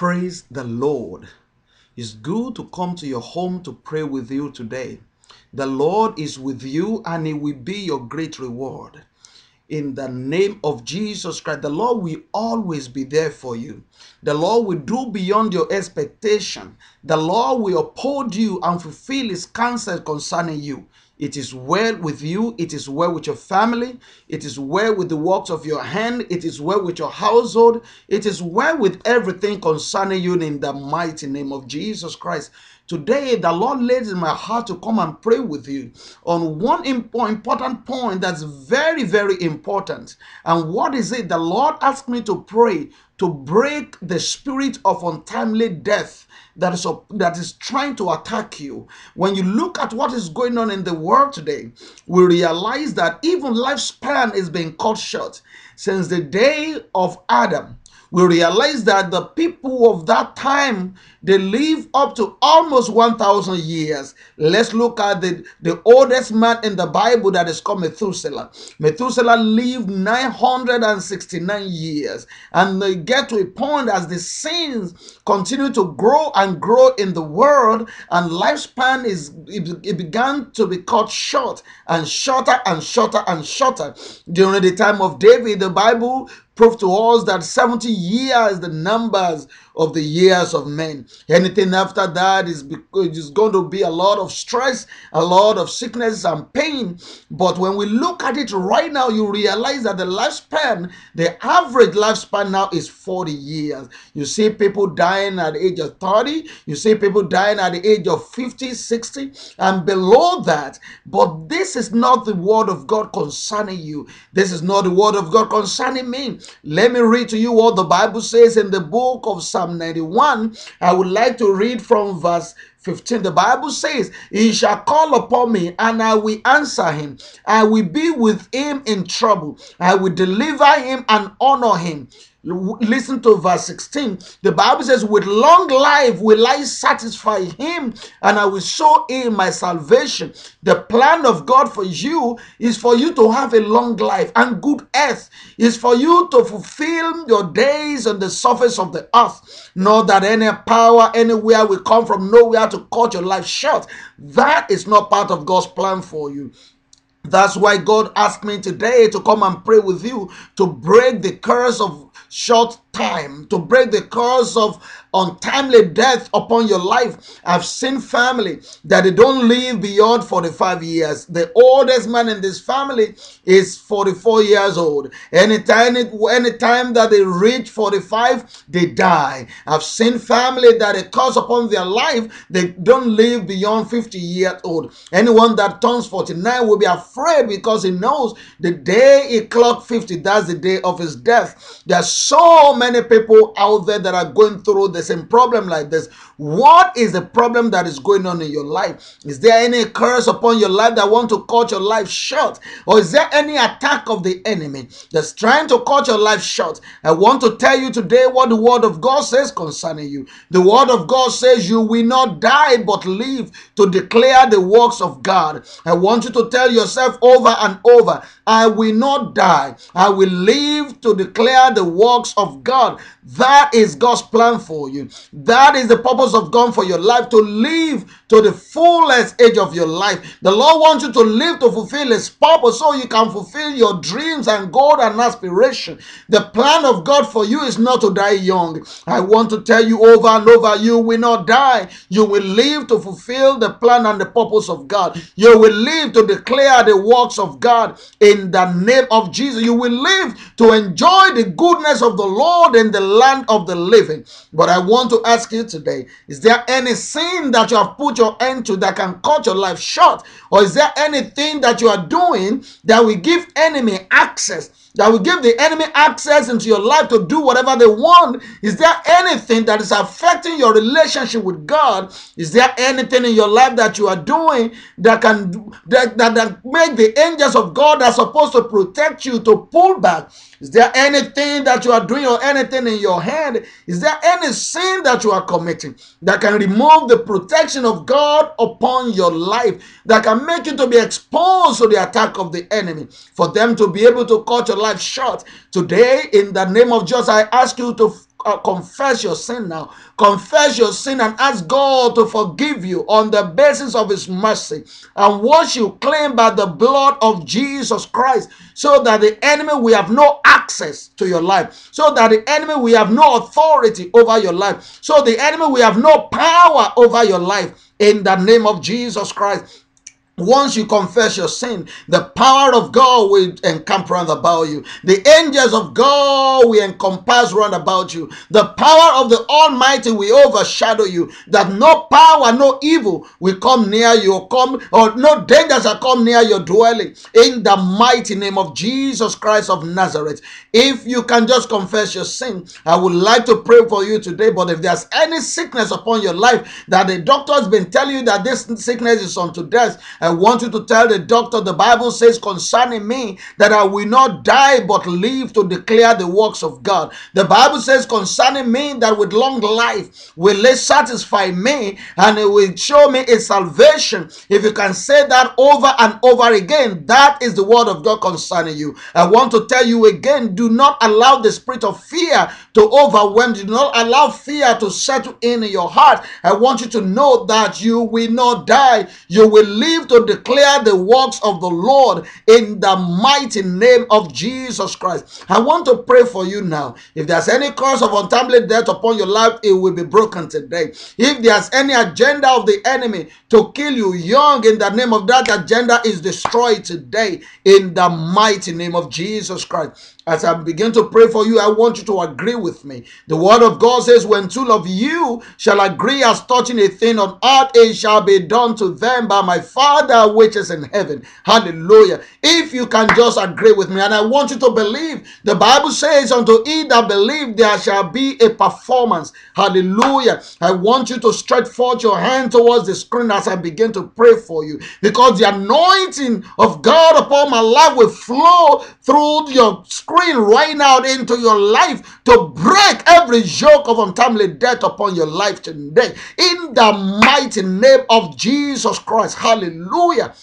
Praise the Lord. It's good to come to your home to pray with you today. The Lord is with you and it will be your great reward. In the name of Jesus Christ, the Lord will always be there for you. The Lord will do beyond your expectation. The Lord will uphold you and fulfill His counsel concerning you. It is well with you. It is well with your family. It is well with the works of your hand. It is well with your household. It is well with everything concerning you in the mighty name of Jesus Christ. Today, the Lord laid in my heart to come and pray with you on one important point that's very, very important. And what is it? The Lord asked me to pray to break the spirit of untimely death that is, that is trying to attack you. When you look at what is going on in the world today, we realize that even lifespan is being cut short since the day of Adam we realize that the people of that time they live up to almost 1000 years. Let's look at the the oldest man in the bible that is called methuselah. Methuselah lived 969 years. And they get to a point as the sins continue to grow and grow in the world and lifespan is it, it began to be cut short and shorter and shorter and shorter. During the time of david the bible prove to us that 70 years the numbers of the years of men. Anything after that is it's going to be a lot of stress, a lot of sickness and pain. But when we look at it right now, you realize that the lifespan, the average lifespan now is 40 years. You see people dying at the age of 30, you see people dying at the age of 50, 60, and below that. But this is not the word of God concerning you. This is not the word of God concerning me. Let me read to you what the Bible says in the book of Psalm Psalm 91, I would like to read from verse 15. The Bible says, He shall call upon me, and I will answer him. I will be with him in trouble. I will deliver him and honor him. Listen to verse 16. The Bible says, With long life will I satisfy him, and I will show him my salvation. The plan of God for you is for you to have a long life and good health, is for you to fulfill your days on the surface of the earth. Not that any power anywhere will come from nowhere to cut your life short. That is not part of God's plan for you. That's why God asked me today to come and pray with you to break the curse of short time to break the curse of untimely death upon your life. I've seen family that they don't live beyond 45 years. The oldest man in this family is 44 years old. Anytime, anytime that they reach 45, they die. I've seen family that a curse upon their life, they don't live beyond 50 years old. Anyone that turns 49 will be afraid because he knows the day he clocked 50, that's the day of his death. There's so many people out there that are going through the same problem like this. What is the problem that is going on in your life? Is there any curse upon your life that want to cut your life short? Or is there any attack of the enemy that's trying to cut your life short? I want to tell you today what the word of God says concerning you. The word of God says you will not die but live to declare the works of God. I want you to tell yourself over and over, I will not die. I will live to declare the works of God. That is God's plan for you. That is the purpose of God for your life to live to the fullest age of your life. The Lord wants you to live to fulfill His purpose so you can fulfill your dreams and goal and aspiration. The plan of God for you is not to die young. I want to tell you over and over you will not die. You will live to fulfill the plan and the purpose of God. You will live to declare the works of God in the name of Jesus. You will live to enjoy the goodness of the Lord in the land of the living. But I want to ask you today is there any sin that you have put your end to that can cut your life short? Or is there anything that you are doing that will give enemy access? That will give the enemy access into your life to do whatever they want? Is there anything that is affecting your relationship with God? Is there anything in your life that you are doing that can that, that, that make the angels of God that are supposed to protect you to pull back? Is there anything that you are doing or anything in your hand? Is there any sin that you are committing that can remove the protection of God upon your life, that can make you to be exposed to the attack of the enemy, for them to be able to cut your life short? Today, in the name of Jesus, I ask you to uh, confess your sin now. Confess your sin and ask God to forgive you on the basis of His mercy and wash you clean by the blood of Jesus Christ so that the enemy will have no access to your life, so that the enemy will have no authority over your life, so the enemy will have no power over your life in the name of Jesus Christ. Once you confess your sin, the power of God will encamp round about you. The angels of God will encompass round about you. The power of the Almighty will overshadow you. That no power, no evil will come near you, or come or no danger shall come near your dwelling. In the mighty name of Jesus Christ of Nazareth. If you can just confess your sin, I would like to pray for you today. But if there's any sickness upon your life that the doctor has been telling you that this sickness is unto death, I want you to tell the doctor the Bible says concerning me that I will not die but live to declare the works of God. The Bible says concerning me that with long life will it satisfy me and it will show me a salvation. If you can say that over and over again, that is the word of God concerning you. I want to tell you again do not allow the spirit of fear to overwhelm you. Do not allow fear to settle in your heart. I want you to know that you will not die. You will live to declare the works of the Lord in the mighty name of Jesus Christ. I want to pray for you now. If there's any cause of untimely death upon your life, it will be broken today. If there's any agenda of the enemy to kill you young, in the name of that agenda is destroyed today in the mighty name of Jesus Christ. As I begin to pray for you, I want you to agree with me. The word of God says, When two of you shall agree as touching a thing on earth, it shall be done to them by my Father which is in heaven. Hallelujah. If you can just agree with me, and I want you to believe, the Bible says, Unto he that believe, there shall be a performance. Hallelujah. I want you to stretch forth your hand towards the screen as I begin to pray for you, because the anointing of God upon my life will flow through your right now into your life to break every yoke of untimely death upon your life today. In the mighty name of Jesus Christ. Hallelujah.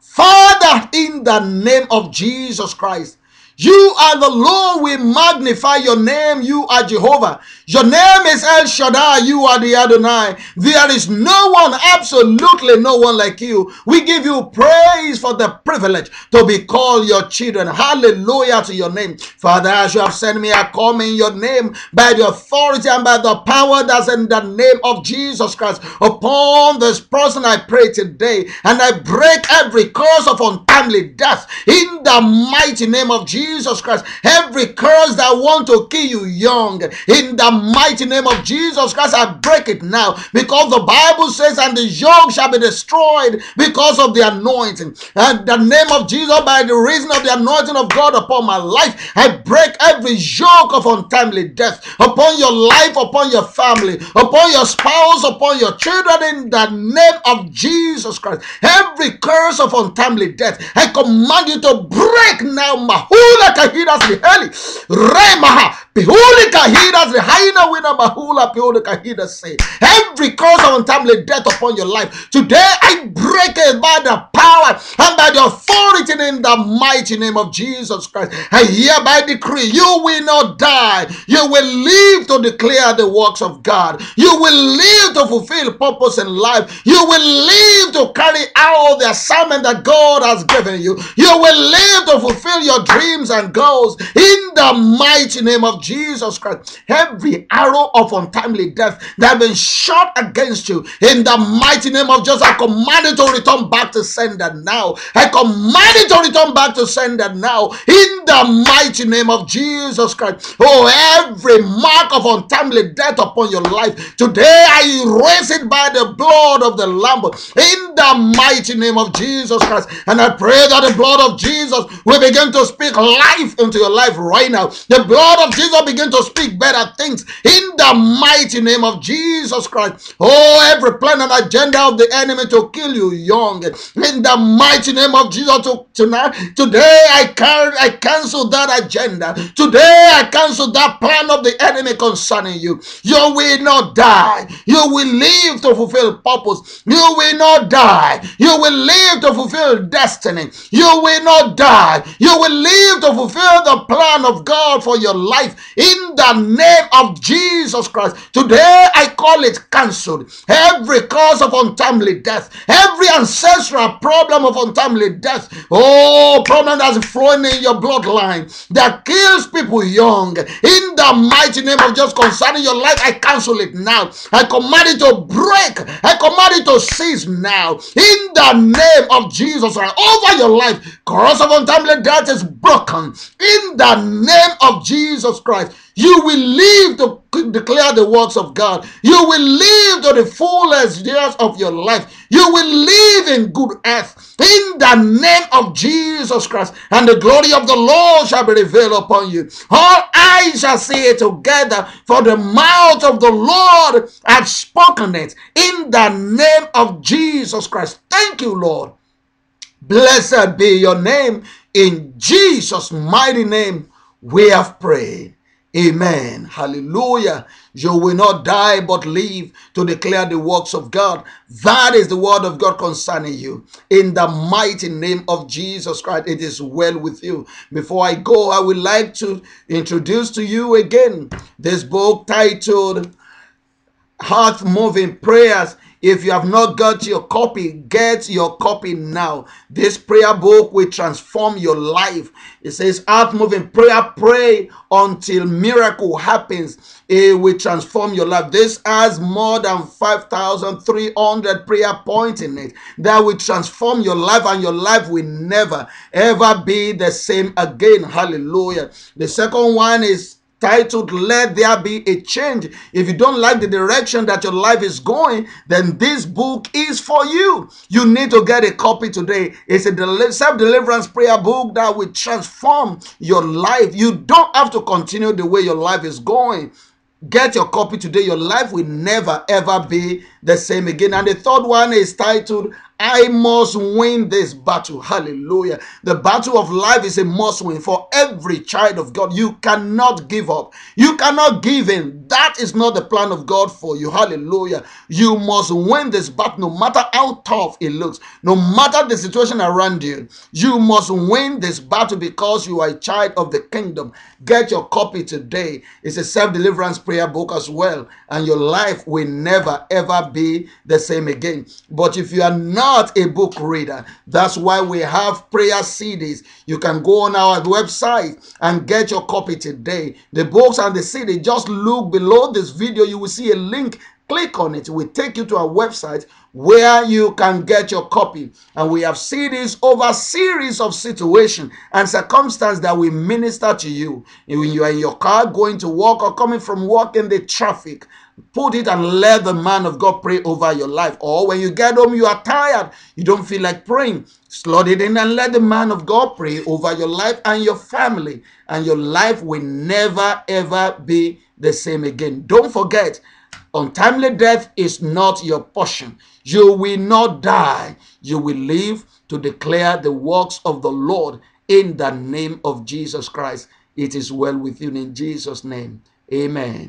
Father, in the name of Jesus Christ, you are the Lord. We magnify your name. You are Jehovah. Your name is El Shaddai. You are the Adonai. There is no one, absolutely no one like you. We give you praise for the privilege to be called your children. Hallelujah to your name. Father, as you have sent me, I come in your name by the authority and by the power that's in the name of Jesus Christ. Upon this person, I pray today and I break every curse of untimely death in the mighty name of Jesus. Jesus Christ. Every curse that want to kill you young, in the mighty name of Jesus Christ, I break it now because the Bible says, and the young shall be destroyed because of the anointing. And the name of Jesus, by the reason of the anointing of God upon my life, I break every yoke of untimely death upon your life, upon your family, upon your spouse, upon your children, in the name of Jesus Christ. Every curse of untimely death, I command you to break now, liheli. Remaha. Pihuli kahidas lihaina wina mahula pihuli kahidas say. Every cause of untimely death upon your life. Today I break it by the power and by the authority in the mighty name of Jesus Christ. I hereby decree you will not die. You will live to declare the works of God. You will live to fulfill purpose in life. You will live to carry out the assignment that God has given you. You will live to fulfill your dreams and goals in the mighty name of Jesus Christ. Every arrow of untimely death that has been shot against you in the mighty name of Jesus, I command it to return back to sender now. I command it to return back to sender now in the mighty name of Jesus Christ. Oh, every mark of untimely death upon your life today, I erase it by the blood of the Lamb in the mighty name of Jesus Christ. And I pray that the blood of Jesus will begin to speak life into your life right now. The blood of Jesus begin to speak better things in the mighty name of Jesus Christ. Oh, every plan and agenda of the enemy to kill you young in the mighty name of Jesus to, tonight. Today I can I cancel that agenda. Today I cancel that plan of the enemy concerning you. You will not die. You will live to fulfill purpose. You will not die. You will live to fulfill destiny. You will not die. You will live to fulfill the plan of God for your life in the name of Jesus Christ. Today I call it cancelled. Every cause of untimely death, every ancestral problem of untimely death, oh, problem that's flowing in your bloodline that kills people young, in the mighty name of just concerning your life, I cancel it now. I command it to break. I command it to cease now. In the name of Jesus, right over your life, cross of untimely death is broken. In the name of Jesus Christ, you will live to declare the works of God. You will live to the fullest years of your life. You will live in good health in the name of Jesus Christ, and the glory of the Lord shall be revealed upon you. All eyes shall see it together, for the mouth of the Lord hath spoken it in the name of Jesus Christ. Thank you, Lord. Blessed be your name. In Jesus' mighty name, we have prayed. Amen. Hallelujah. You will not die but live to declare the works of God. That is the word of God concerning you. In the mighty name of Jesus Christ, it is well with you. Before I go, I would like to introduce to you again this book titled Heart Moving Prayers if you have not got your copy, get your copy now. This prayer book will transform your life. It says, Heart moving prayer, pray until miracle happens. It will transform your life. This has more than 5,300 prayer points in it that will transform your life, and your life will never ever be the same again. Hallelujah. The second one is titled Let There Be a Change. If you don't like the direction that your life is going, then this book is for you. You need to get a copy today. It's a self deliverance prayer book that will transform your life. You don't have to continue the way your life is going. Get your copy today. Your life will never ever be the same again. And the third one is titled I must win this battle. Hallelujah. The battle of life is a must win for every child of God. You cannot give up. You cannot give in. That is not the plan of God for you. Hallelujah. You must win this battle no matter how tough it looks, no matter the situation around you. You must win this battle because you are a child of the kingdom. Get your copy today. It's a self deliverance prayer book as well, and your life will never ever be the same again. But if you are not a book reader. That's why we have prayer CDs. You can go on our website and get your copy today. The books and the CD, just look below this video. You will see a link. Click on it. Will take you to our website where you can get your copy. And we have CDs over a series of situation and circumstance that will minister to you. When you are in your car going to work or coming from work in the traffic, Put it and let the man of God pray over your life. Or when you get home, you are tired, you don't feel like praying. Slot it in and let the man of God pray over your life and your family. And your life will never ever be the same again. Don't forget, untimely death is not your portion. You will not die. You will live to declare the works of the Lord in the name of Jesus Christ. It is well with you in Jesus' name. Amen.